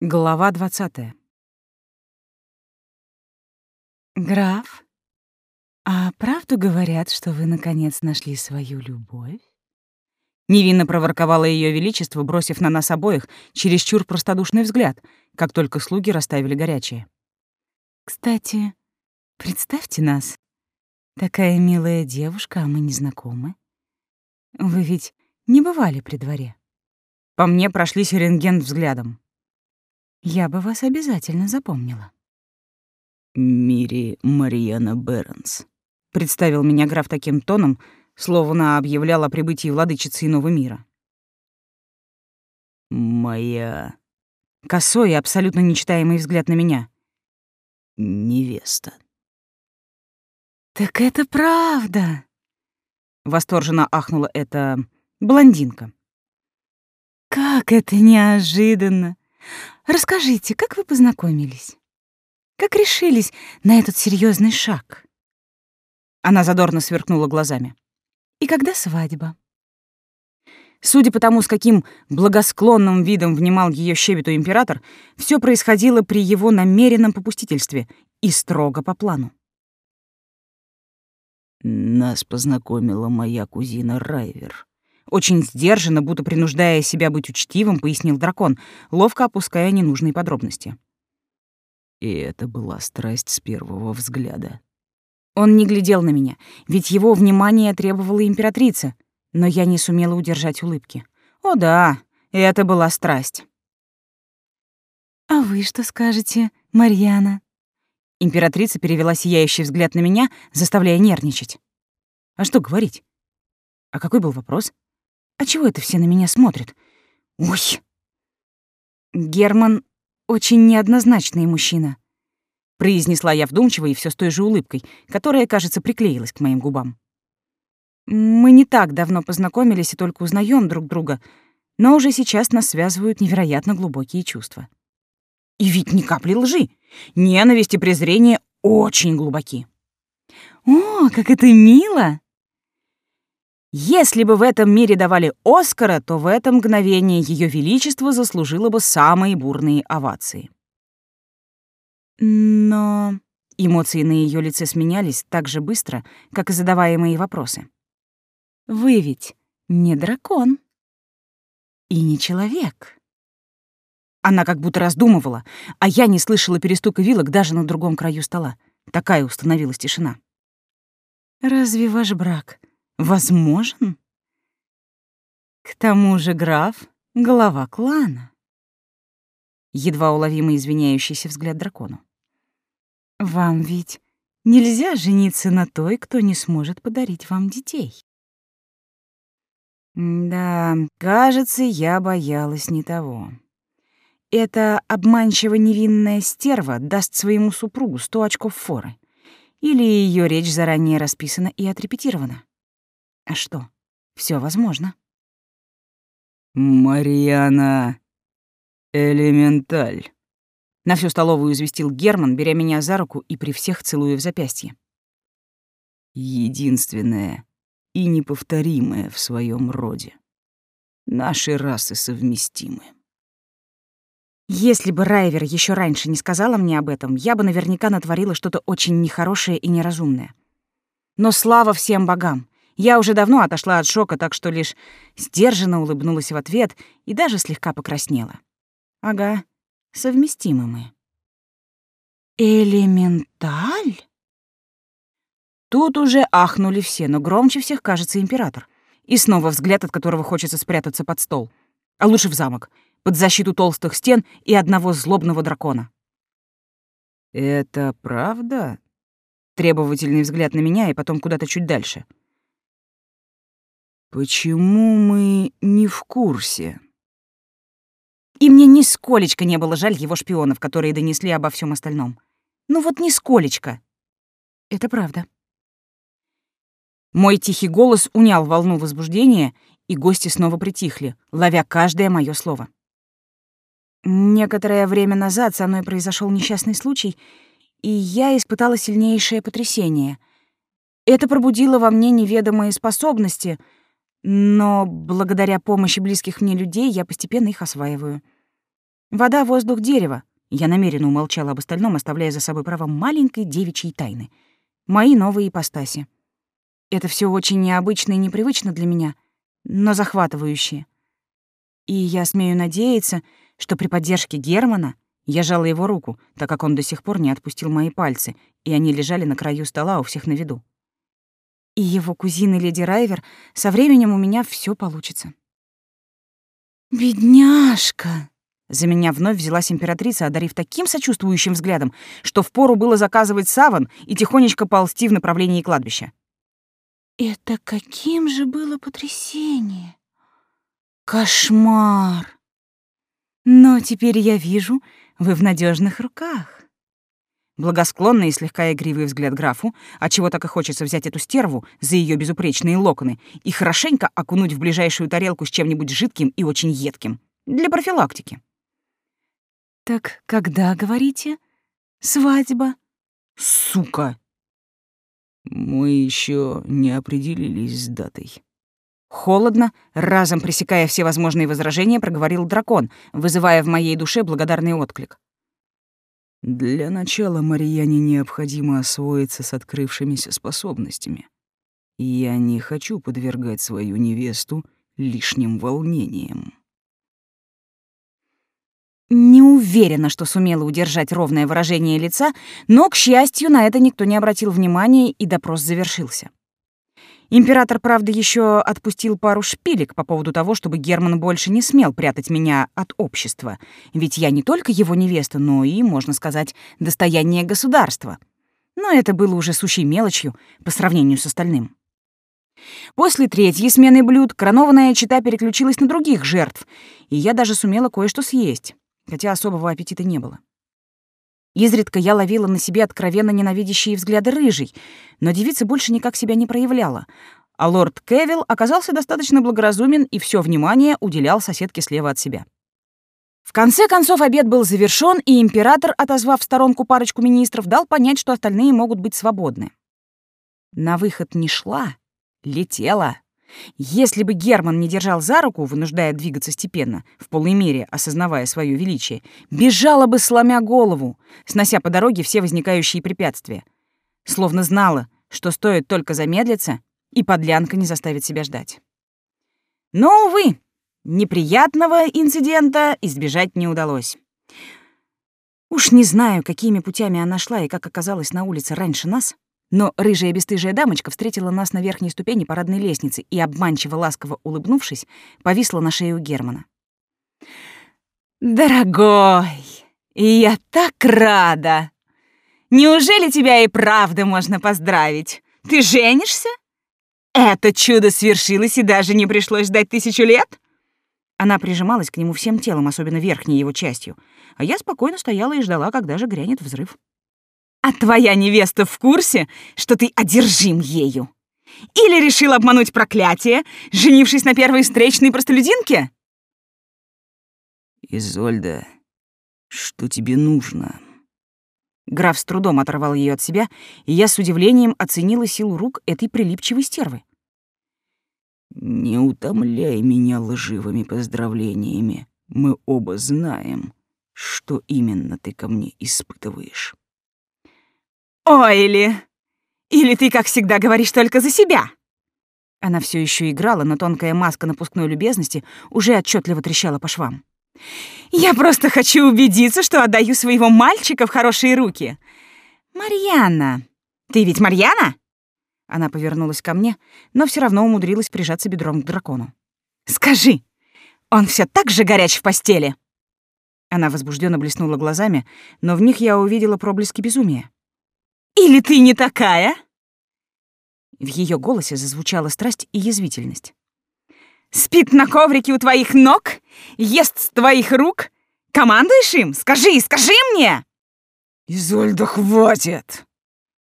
Глава двадцатая. «Граф, а правду говорят, что вы, наконец, нашли свою любовь?» Невинно проворковала Ее Величество, бросив на нас обоих чересчур простодушный взгляд, как только слуги расставили горячее. «Кстати, представьте нас. Такая милая девушка, а мы не знакомы. Вы ведь не бывали при дворе?» По мне прошлись рентген взглядом. Я бы вас обязательно запомнила. Мири Марьяна Бернс. Представил меня граф таким тоном, словно объявлял о прибытии владычицы иного мира. Моя... Косой и абсолютно нечитаемый взгляд на меня. Невеста. «Так это правда!» Восторженно ахнула эта блондинка. «Как это неожиданно! Расскажите, как вы познакомились? Как решились на этот серьезный шаг? Она задорно сверкнула глазами. И когда свадьба? Судя по тому, с каким благосклонным видом внимал ее щебету император, все происходило при его намеренном попустительстве и строго по плану. Нас познакомила моя кузина Райвер. Очень сдержанно, будто принуждая себя быть учтивым, пояснил дракон, ловко опуская ненужные подробности. И это была страсть с первого взгляда. Он не глядел на меня, ведь его внимание требовала императрица, но я не сумела удержать улыбки. О да, это была страсть. «А вы что скажете, Марьяна?» Императрица перевела сияющий взгляд на меня, заставляя нервничать. А что говорить? А какой был вопрос? А чего это все на меня смотрят? Ой! Герман очень неоднозначный мужчина, произнесла я вдумчиво и все с той же улыбкой, которая, кажется, приклеилась к моим губам. Мы не так давно познакомились и только узнаем друг друга, но уже сейчас нас связывают невероятно глубокие чувства. И ведь ни капли лжи. Ненависть и презрение очень глубоки. «О, как это мило!» Если бы в этом мире давали Оскара, то в это мгновение Ее Величество заслужило бы самые бурные овации. Но эмоции на ее лице сменялись так же быстро, как и задаваемые вопросы. «Вы ведь не дракон и не человек». Она как будто раздумывала, а я не слышала перестука вилок даже на другом краю стола. Такая установилась тишина. «Разве ваш брак возможен. К тому же граф — глава клана. Едва уловимый извиняющийся взгляд дракону. Вам ведь нельзя жениться на той, кто не сможет подарить вам детей. Да, кажется, я боялась не того. Эта обманчиво невинная стерва даст своему супругу сто очков форы. Или ее речь заранее расписана и отрепетирована. А что? Все возможно. Марьяна Элементаль. На всю столовую известил Герман, беря меня за руку и при всех целуя в запястье. Единственная и неповторимая в своем роде. Наши расы совместимы. Если бы Райвер еще раньше не сказала мне об этом, я бы наверняка натворила что-то очень нехорошее и неразумное. Но слава всем богам! Я уже давно отошла от шока, так что лишь сдержанно улыбнулась в ответ и даже слегка покраснела. Ага, совместимы мы. Элементаль? Тут уже ахнули все, но громче всех, кажется, император. И снова взгляд, от которого хочется спрятаться под стол. А лучше в замок, под защиту толстых стен и одного злобного дракона. «Это правда?» Требовательный взгляд на меня и потом куда-то чуть дальше — Почему мы не в курсе? И мне нисколечко не было жаль его шпионов, которые донесли обо всем остальном. Ну вот нисколечко. Это правда. Мой тихий голос унял волну возбуждения, и гости снова притихли, ловя каждое мое слово. Некоторое время назад со мной произошел несчастный случай, и я испытала сильнейшее потрясение. Это пробудило во мне неведомые способности — но благодаря помощи близких мне людей я постепенно их осваиваю. Вода, воздух, дерево. Я намеренно умолчала об остальном, оставляя за собой право маленькой девичьей тайны. Мои новые ипостаси. Это все очень необычно и непривычно для меня, но захватывающе. И я смею надеяться, что при поддержке Германа я жала его руку, так как он до сих пор не отпустил мои пальцы, и они лежали на краю стола у всех на виду. И его кузина Леди Райвер, со временем у меня все получится. «Бедняжка!» За меня вновь взялась императрица, одарив таким сочувствующим взглядом, что впору было заказывать саван и тихонечко ползти в направлении кладбища. «Это каким же было потрясение! Кошмар! Но теперь я вижу, вы в надежных руках. Благосклонный и слегка игривый взгляд графу, отчего так и хочется взять эту стерву за ее безупречные локоны и хорошенько окунуть в ближайшую тарелку с чем-нибудь жидким и очень едким. Для профилактики. «Так когда, говорите, свадьба?» «Сука!» «Мы еще не определились с датой». Холодно, разом пресекая все возможные возражения, проговорил дракон, вызывая в моей душе благодарный отклик. Для начала Марьяне необходимо освоиться с открывшимися способностями. Я не хочу подвергать свою невесту лишним волнениям. Не уверена, что сумела удержать ровное выражение лица, но, к счастью, на это никто не обратил внимания, и допрос завершился. Император, правда, еще отпустил пару шпилек по поводу того, чтобы Герман больше не смел прятать меня от общества, ведь я не только его невеста, но и, можно сказать, достояние государства. Но это было уже сущей мелочью по сравнению с остальным. После третьей смены блюд коронованная чита переключилась на других жертв, и я даже сумела кое-что съесть, хотя особого аппетита не было. Изредка я ловила на себе откровенно ненавидящие взгляды рыжий, но девица больше никак себя не проявляла, а лорд Кевилл оказался достаточно благоразумен и все внимание уделял соседке слева от себя. В конце концов обед был завершён, и император, отозвав в сторонку парочку министров, дал понять, что остальные могут быть свободны. На выход не шла, летела. Если бы Герман не держал за руку, вынуждая двигаться степенно, в полной мере осознавая свое величие, бежала бы, сломя голову, снося по дороге все возникающие препятствия. Словно знала, что стоит только замедлиться, и подлянка не заставит себя ждать. Но, увы, неприятного инцидента избежать не удалось. Уж не знаю, какими путями она шла и как оказалась на улице раньше нас, но рыжая бесстыжая дамочка встретила нас на верхней ступени парадной лестницы и, обманчиво ласково улыбнувшись, повисла на шею Германа. «Дорогой, я так рада! Неужели тебя и правда можно поздравить? Ты женишься? Это чудо свершилось, и даже не пришлось ждать тысячу лет?» Она прижималась к нему всем телом, особенно верхней его частью, а я спокойно стояла и ждала, когда же грянет взрыв. А твоя невеста в курсе, что ты одержим ею? Или решил обмануть проклятие, женившись на первой встречной простолюдинке? Изольда, что тебе нужно? Граф с трудом оторвал ее от себя, и я с удивлением оценила силу рук этой прилипчивой стервы. Не утомляй меня лживыми поздравлениями. Мы оба знаем, что именно ты ко мне испытываешь. «Ойли! Или ты, как всегда, говоришь только за себя?» Она все еще играла, но тонкая маска напускной любезности уже отчетливо трещала по швам. «Я просто хочу убедиться, что отдаю своего мальчика в хорошие руки. Марьяна! Ты ведь Марьяна?» Она повернулась ко мне, но все равно умудрилась прижаться бедром к дракону. «Скажи, он все так же горяч в постели?» Она возбужденно блеснула глазами, но в них я увидела проблески безумия. Или ты не такая?» В ее голосе зазвучала страсть и язвительность. «Спит на коврике у твоих ног? Ест с твоих рук? Командуешь им? Скажи, скажи мне!» «Изольда, хватит!»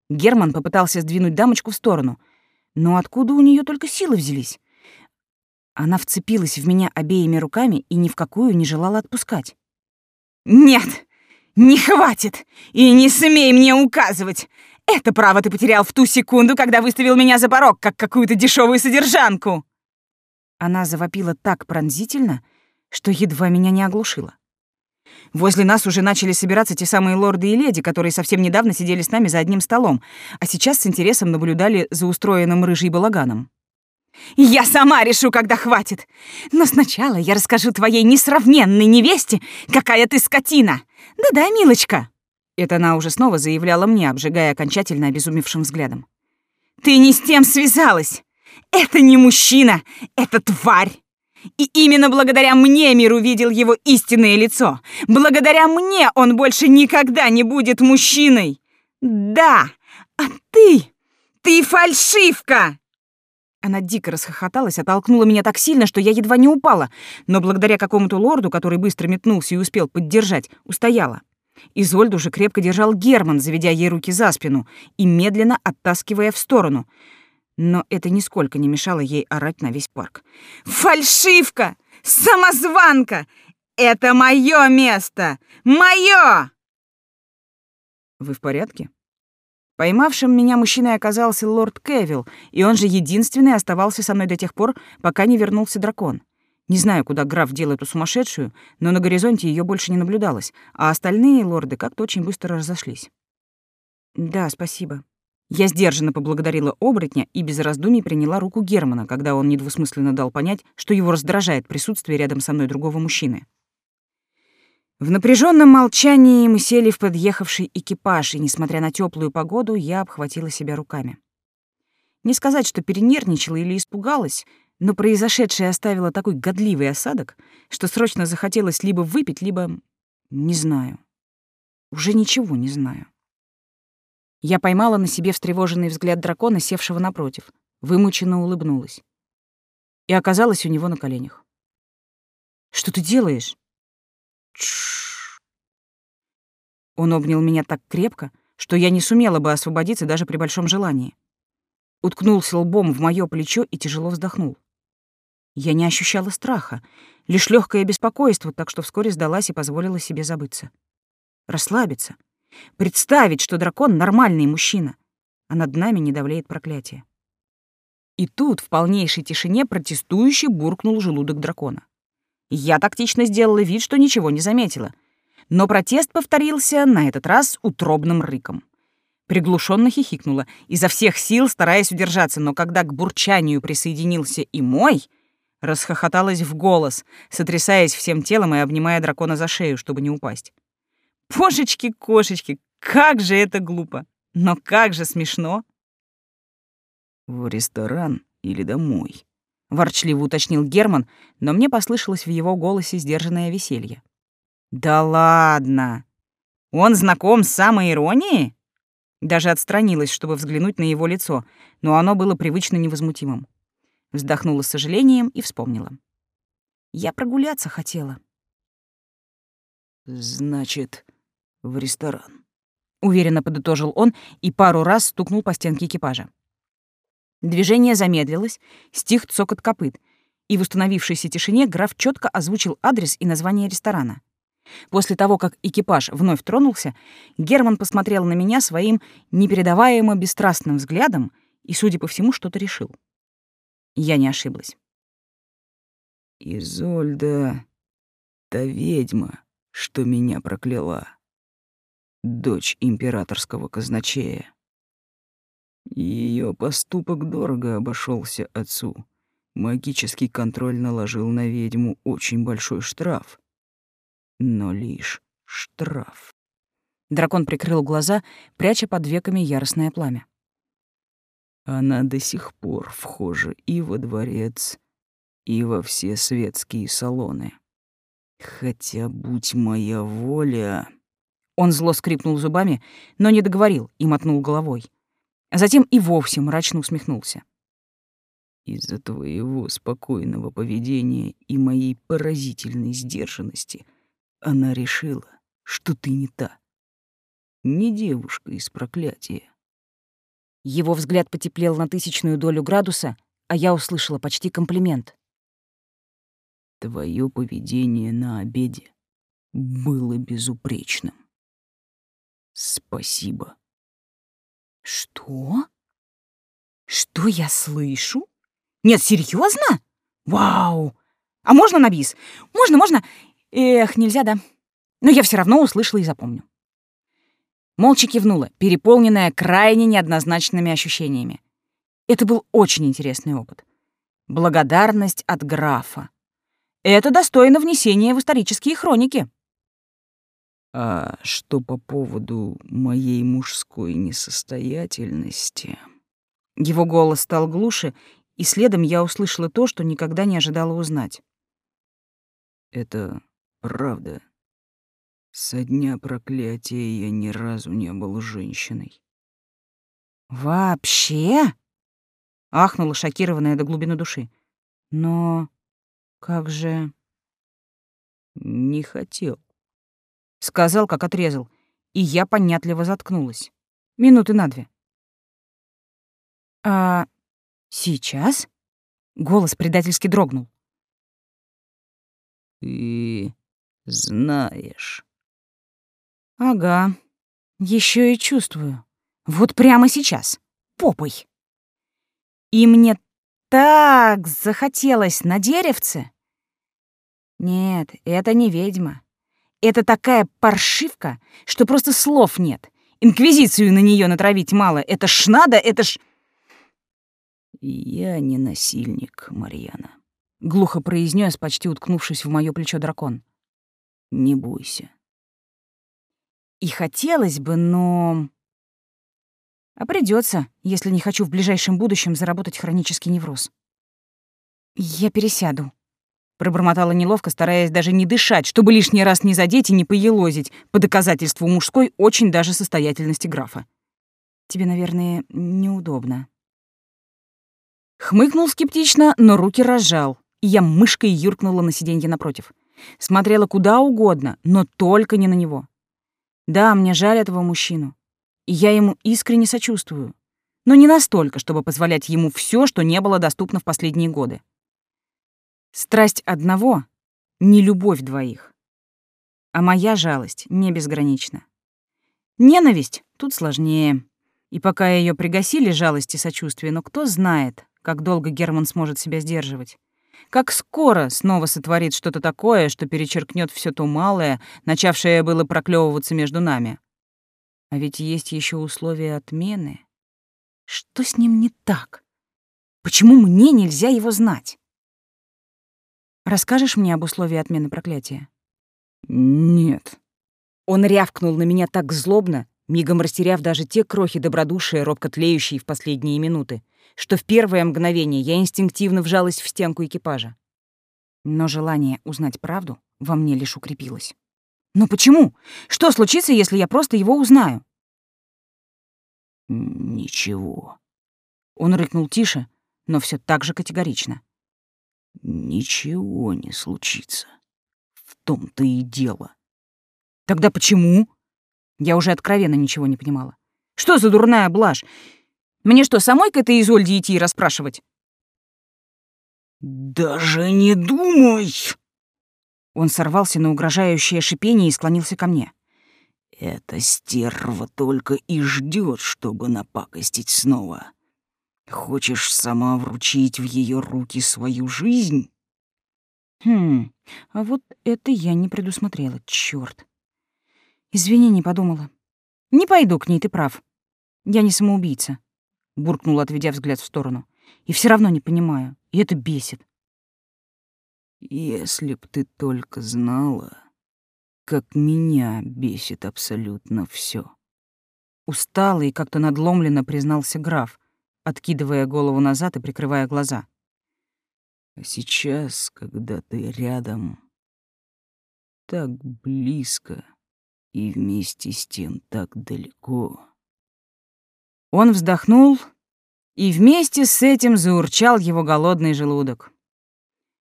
Герман попытался сдвинуть дамочку в сторону. Но откуда у нее только силы взялись? Она вцепилась в меня обеими руками и ни в какую не желала отпускать. «Нет, не хватит! И не смей мне указывать! Это право ты потерял в ту секунду, когда выставил меня за порог, как какую-то дешевую содержанку!» Она завопила так пронзительно, что едва меня не оглушила. Возле нас уже начали собираться те самые лорды и леди, которые совсем недавно сидели с нами за одним столом, а сейчас с интересом наблюдали за устроенным рыжий балаганом. «Я сама решу, когда хватит. Но сначала я расскажу твоей несравненной невесте, какая ты скотина. Да-да, милочка». Это она уже снова заявляла мне, обжигая окончательно обезумевшим взглядом. «Ты не с тем связалась. Это не мужчина, это тварь. И именно благодаря мне мир увидел его истинное лицо. Благодаря мне он больше никогда не будет мужчиной. Да, а ты, ты фальшивка!» Она дико расхохоталась, оттолкнула меня так сильно, что я едва не упала, но благодаря какому-то лорду, который быстро метнулся и успел поддержать, устояла. Изольду же крепко держал Герман, заведя ей руки за спину и медленно оттаскивая в сторону — но это нисколько не мешало ей орать на весь парк. «Фальшивка! Самозванка! Это мое место! Мое!» «Вы в порядке?» Поймавшим меня мужчиной оказался лорд Кевилл, и он же единственный оставался со мной до тех пор, пока не вернулся дракон. Не знаю, куда граф дел эту сумасшедшую, но на горизонте ее больше не наблюдалось, а остальные лорды как-то очень быстро разошлись. «Да, спасибо», я сдержанно поблагодарила оборотня и без раздумий приняла руку Германа, когда он недвусмысленно дал понять, что его раздражает присутствие рядом со мной другого мужчины. В напряженном молчании мы сели в подъехавший экипаж, и, несмотря на теплую погоду, я обхватила себя руками. Не сказать, что перенервничала или испугалась, но произошедшее оставило такой годливый осадок, что срочно захотелось либо выпить, либо... не знаю. Уже ничего не знаю. Я поймала на себе встревоженный взгляд дракона, севшего напротив, вымученно улыбнулась. И оказалась у него на коленях. «Что ты делаешь?» Тш. Он обнял меня так крепко, что я не сумела бы освободиться даже при большом желании. Уткнулся лбом в моё плечо и тяжело вздохнул. Я не ощущала страха, лишь легкое беспокойство, так что вскоре сдалась и позволила себе забыться. Расслабиться — Представить, что дракон — нормальный мужчина, а над нами не давлеет проклятие. И тут в полнейшей тишине протестующий буркнул желудок дракона. Я тактично сделала вид, что ничего не заметила. Но протест повторился на этот раз утробным рыком. Приглушенно хихикнула, изо всех сил стараясь удержаться, но когда к бурчанию присоединился и мой, расхохоталась в голос, сотрясаясь всем телом и обнимая дракона за шею, чтобы не упасть. Божечки-кошечки, как же это глупо! Но как же смешно! «В ресторан или домой?» — ворчливо уточнил Герман, но мне послышалось в его голосе сдержанное веселье. «Да ладно! Он знаком с самой иронией?» Даже отстранилась, чтобы взглянуть на его лицо, но оно было привычно невозмутимым. Вздохнула с сожалением и вспомнила. «Я прогуляться хотела». «Значит, в ресторан. Уверенно подытожил он и пару раз стукнул по стенке экипажа. Движение замедлилось, стих цокот копыт, и в установившейся тишине граф четко озвучил адрес и название ресторана. После того, как экипаж вновь тронулся, Герман посмотрел на меня своим непередаваемо бесстрастным взглядом и, судя по всему, что-то решил. Я не ошиблась. «Изольда, та ведьма, что меня прокляла дочь императорского казначея. Ее поступок дорого обошелся отцу. Магический контроль наложил на ведьму очень большой штраф. Но лишь штраф. Дракон прикрыл глаза, пряча под веками яростное пламя. Она до сих пор вхожа и во дворец, и во все светские салоны. Хотя, будь моя воля... Он зло скрипнул зубами, но не договорил и мотнул головой. А затем и вовсе мрачно усмехнулся. Из-за твоего спокойного поведения и моей поразительной сдержанности она решила, что ты не та. Не девушка из проклятия. Его взгляд потеплел на тысячную долю градуса, а я услышала почти комплимент. Твое поведение на обеде было безупречным. Спасибо. Что? Что я слышу? Нет, серьезно? Вау! А можно на бис? Можно, можно? Эх, нельзя, да? Но я все равно услышала и запомню. Молча кивнула, переполненная крайне неоднозначными ощущениями. Это был очень интересный опыт. Благодарность от графа. Это достойно внесения в исторические хроники. А что по поводу моей мужской несостоятельности? Его голос стал глуше, и следом я услышала то, что никогда не ожидала узнать. Это правда. Со дня проклятия я ни разу не был женщиной. Вообще? Ахнула шокированная до глубины души. Но как же... Не хотел. Сказал, как отрезал, и я понятливо заткнулась. Минуты на две. А сейчас? Голос предательски дрогнул. Ты знаешь. Ага. Еще и чувствую. Вот прямо сейчас. Попой. И мне так захотелось на деревце. Нет, это не ведьма. Это такая паршивка, что просто слов нет. Инквизицию на нее натравить мало. Это ж надо, это ж... Я не насильник, Марьяна. Глухо произнес, почти уткнувшись в мое плечо дракон. Не бойся. И хотелось бы, но... А придется, если не хочу в ближайшем будущем заработать хронический невроз. Я пересяду. Пробормотала неловко, стараясь даже не дышать, чтобы лишний раз не задеть и не поелозить, по доказательству мужской очень даже состоятельности графа. Тебе, наверное, неудобно. Хмыкнул скептично, но руки разжал, и я мышкой юркнула на сиденье напротив. Смотрела куда угодно, но только не на него. Да, мне жаль этого мужчину, и я ему искренне сочувствую, но не настолько, чтобы позволять ему все, что не было доступно в последние годы. Страсть одного — не любовь двоих. А моя жалость не безгранична. Ненависть тут сложнее. И пока ее пригасили жалость и сочувствие, но кто знает, как долго Герман сможет себя сдерживать. Как скоро снова сотворит что-то такое, что перечеркнет все то малое, начавшее было проклевываться между нами. А ведь есть еще условия отмены. Что с ним не так? Почему мне нельзя его знать? Расскажешь мне об условии отмены проклятия? Нет. Он рявкнул на меня так злобно, мигом растеряв даже те крохи добродушия, робко тлеющие в последние минуты, что в первое мгновение я инстинктивно вжалась в стенку экипажа. Но желание узнать правду во мне лишь укрепилось. Но почему? Что случится, если я просто его узнаю? Ничего. Он рыкнул тише, но все так же категорично. Ничего не случится. В том-то и дело. Тогда почему? Я уже откровенно ничего не понимала. Что за дурная блажь? Мне что, самой к этой Изольде идти и расспрашивать? «Даже не думай!» Он сорвался на угрожающее шипение и склонился ко мне. «Эта стерва только и ждет, чтобы напакостить снова. Хочешь сама вручить в ее руки свою жизнь?» Хм, а вот это я не предусмотрела, чёрт. Извини, не подумала. Не пойду к ней, ты прав. Я не самоубийца, буркнула, отведя взгляд в сторону. И все равно не понимаю, и это бесит. Если б ты только знала, как меня бесит абсолютно все. Устало и как-то надломленно признался граф, откидывая голову назад и прикрывая глаза. А сейчас, когда ты рядом, так близко и вместе с тем так далеко. Он вздохнул, и вместе с этим заурчал его голодный желудок.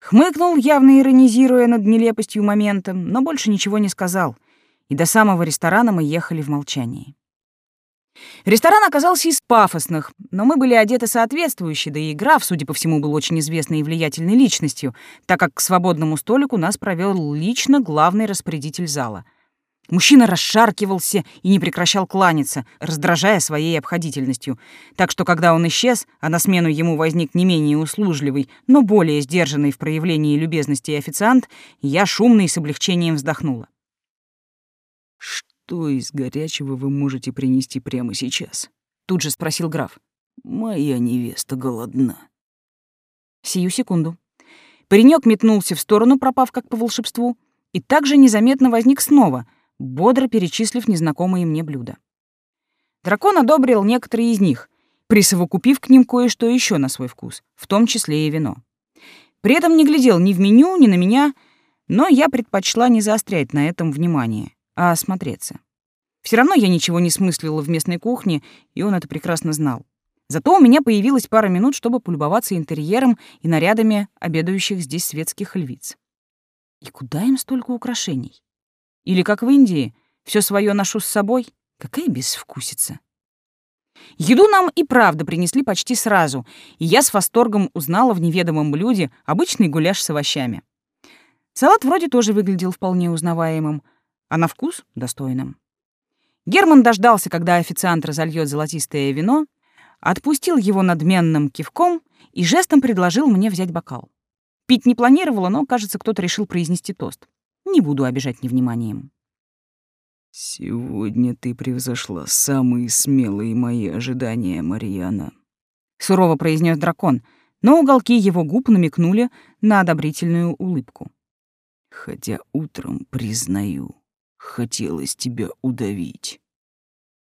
Хмыкнул, явно иронизируя над нелепостью момента, но больше ничего не сказал, и до самого ресторана мы ехали в молчании. Ресторан оказался из пафосных, но мы были одеты соответствующе, да и граф, судя по всему, был очень известной и влиятельной личностью, так как к свободному столику нас провел лично главный распорядитель зала. Мужчина расшаркивался и не прекращал кланяться, раздражая своей обходительностью. Так что, когда он исчез, а на смену ему возник не менее услужливый, но более сдержанный в проявлении любезности официант, я шумно и с облегчением вздохнула. Что из горячего вы можете принести прямо сейчас? Тут же спросил граф. Моя невеста голодна. Сию секунду. Паренек метнулся в сторону, пропав как по волшебству, и также незаметно возник снова, бодро перечислив незнакомые мне блюда. Дракон одобрил некоторые из них, присовокупив к ним кое-что еще на свой вкус, в том числе и вино. При этом не глядел ни в меню, ни на меня, но я предпочла не заострять на этом внимание, а осмотреться. Все равно я ничего не смыслила в местной кухне, и он это прекрасно знал. Зато у меня появилась пара минут, чтобы полюбоваться интерьером и нарядами обедающих здесь светских львиц. И куда им столько украшений? Или как в Индии, все свое ношу с собой? Какая безвкусица. Еду нам и правда принесли почти сразу, и я с восторгом узнала в неведомом блюде обычный гуляш с овощами. Салат вроде тоже выглядел вполне узнаваемым, а на вкус — достойным. Герман дождался, когда официант разольет золотистое вино, отпустил его надменным кивком и жестом предложил мне взять бокал. Пить не планировала, но, кажется, кто-то решил произнести тост. Не буду обижать невниманием. «Сегодня ты превзошла самые смелые мои ожидания, Марьяна», — сурово произнес дракон, но уголки его губ намекнули на одобрительную улыбку. «Хотя утром, признаю, хотелось тебя удавить.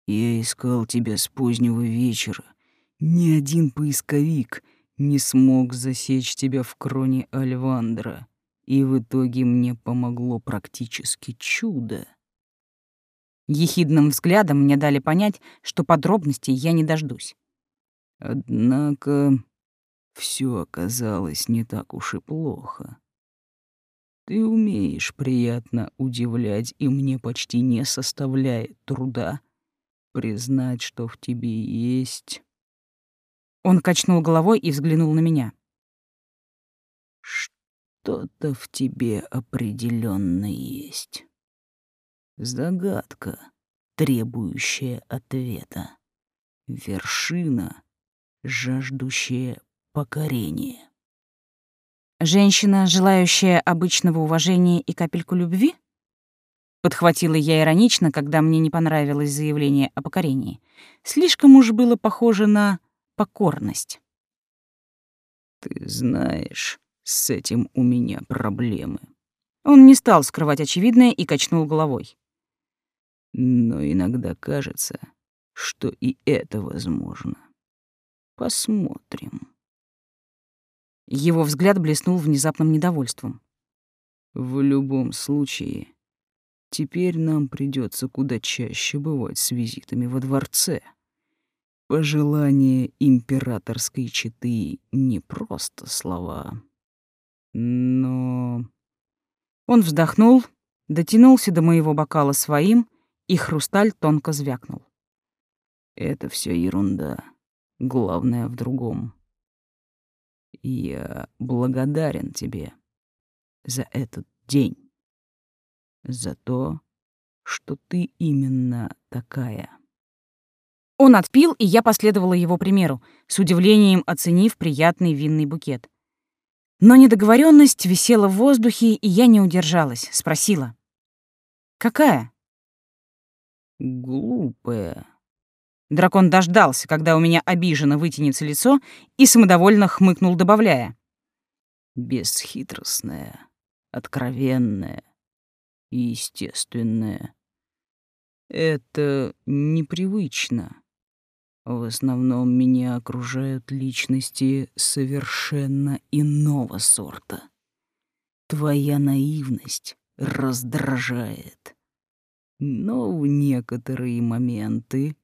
Я искал тебя с позднего вечера. Ни один поисковик не смог засечь тебя в кроне Альвандра, и в итоге мне помогло практически чудо. Ехидным взглядом мне дали понять, что подробностей я не дождусь. Однако все оказалось не так уж и плохо. Ты умеешь приятно удивлять, и мне почти не составляет труда признать, что в тебе есть... Он качнул головой и взглянул на меня. Что-то в тебе определенно есть. Загадка, требующая ответа. Вершина, жаждущая покорения. Женщина, желающая обычного уважения и капельку любви? Подхватила я иронично, когда мне не понравилось заявление о покорении. Слишком уж было похоже на покорность. Ты знаешь, с этим у меня проблемы. Он не стал скрывать очевидное и качнул головой. Но иногда кажется, что и это возможно. Посмотрим. Его взгляд блеснул внезапным недовольством. В любом случае, теперь нам придется куда чаще бывать с визитами во дворце. Пожелание императорской четы не просто слова. Но... Он вздохнул, дотянулся до моего бокала своим, и хрусталь тонко звякнул. Это все ерунда. Главное в другом. Я благодарен тебе за этот день, за то, что ты именно такая. Он отпил, и я последовала его примеру, с удивлением оценив приятный винный букет. Но недоговоренность висела в воздухе, и я не удержалась, спросила. «Какая?» «Глупая», Дракон дождался, когда у меня обиженно вытянется лицо, и самодовольно хмыкнул, добавляя. «Бесхитростная, откровенная и естественная. Это непривычно. В основном меня окружают личности совершенно иного сорта. Твоя наивность раздражает. Но в некоторые моменты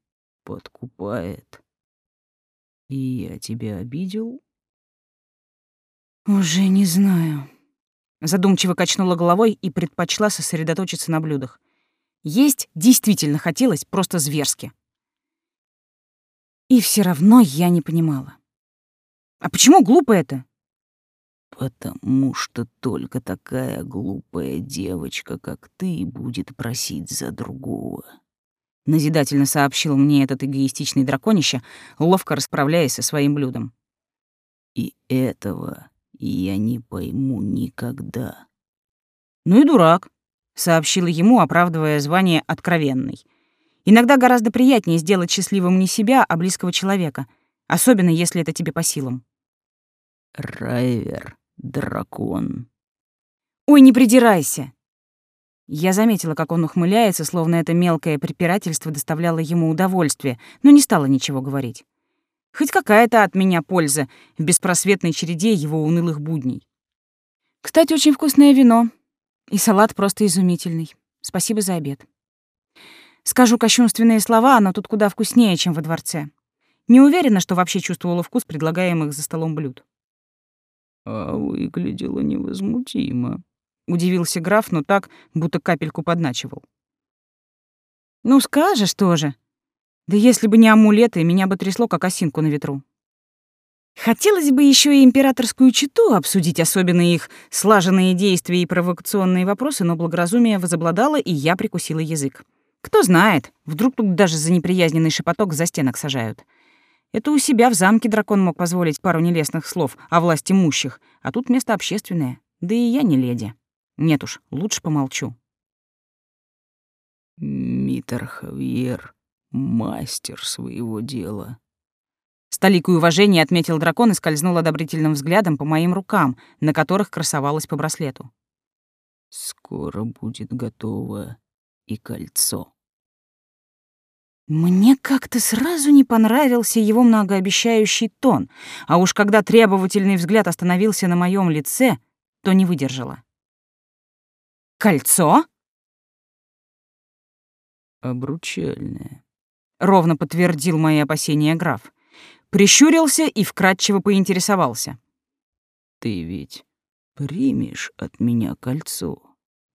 подкупает. И я тебя обидел? Уже не знаю. Задумчиво качнула головой и предпочла сосредоточиться на блюдах. Есть действительно хотелось просто зверски. И все равно я не понимала. А почему глупо это? Потому что только такая глупая девочка, как ты, будет просить за другого назидательно сообщил мне этот эгоистичный драконище, ловко расправляясь со своим блюдом. И этого я не пойму никогда. Ну и дурак. сообщила ему, оправдывая звание откровенной. Иногда гораздо приятнее сделать счастливым не себя, а близкого человека, особенно если это тебе по силам. Райвер, дракон. Ой, не придирайся. Я заметила, как он ухмыляется, словно это мелкое препирательство доставляло ему удовольствие, но не стала ничего говорить. Хоть какая-то от меня польза в беспросветной череде его унылых будней. Кстати, очень вкусное вино. И салат просто изумительный. Спасибо за обед. Скажу кощунственные слова, но тут куда вкуснее, чем во дворце. Не уверена, что вообще чувствовала вкус предлагаемых за столом блюд. А выглядело невозмутимо. Удивился граф, но так, будто капельку подначивал. Ну, скажешь тоже. Да если бы не амулеты, меня бы трясло, как осинку на ветру. Хотелось бы еще и императорскую читу обсудить, особенно их слаженные действия и провокационные вопросы, но благоразумие возобладало, и я прикусила язык. Кто знает, вдруг тут даже за неприязненный шепоток за стенок сажают. Это у себя в замке дракон мог позволить пару нелестных слов о власти имущих, а тут место общественное, да и я не леди. Нет уж, лучше помолчу. Митер Хавьер — мастер своего дела. С толикой уважения отметил дракон и скользнул одобрительным взглядом по моим рукам, на которых красовалось по браслету. Скоро будет готово и кольцо. Мне как-то сразу не понравился его многообещающий тон, а уж когда требовательный взгляд остановился на моем лице, то не выдержала. «Кольцо?» «Обручальное», — ровно подтвердил мои опасения граф прищурился и вкратчиво поинтересовался. «Ты ведь примешь от меня кольцо,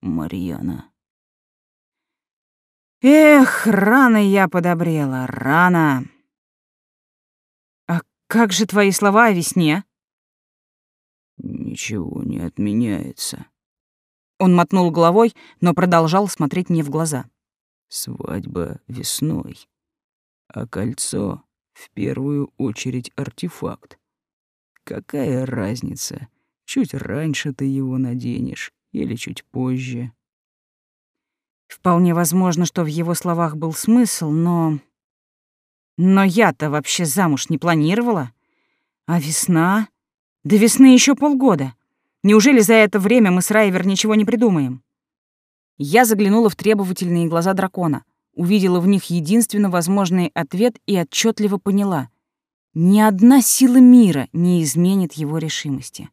Марьяна?» Эх, рано я подобрела, рано. А как же твои слова о весне? Ничего не отменяется. Он мотнул головой, но продолжал смотреть мне в глаза. Свадьба весной, а кольцо в первую очередь артефакт. Какая разница, чуть раньше ты его наденешь или чуть позже? Вполне возможно, что в его словах был смысл, но... Но я-то вообще замуж не планировала. А весна? До весны еще полгода. Неужели за это время мы с Райвер ничего не придумаем? Я заглянула в требовательные глаза дракона увидела в них единственно возможный ответ и отчетливо поняла. Ни одна сила мира не изменит его решимости.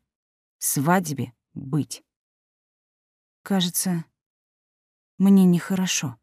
Свадьбе быть. Кажется, мне нехорошо.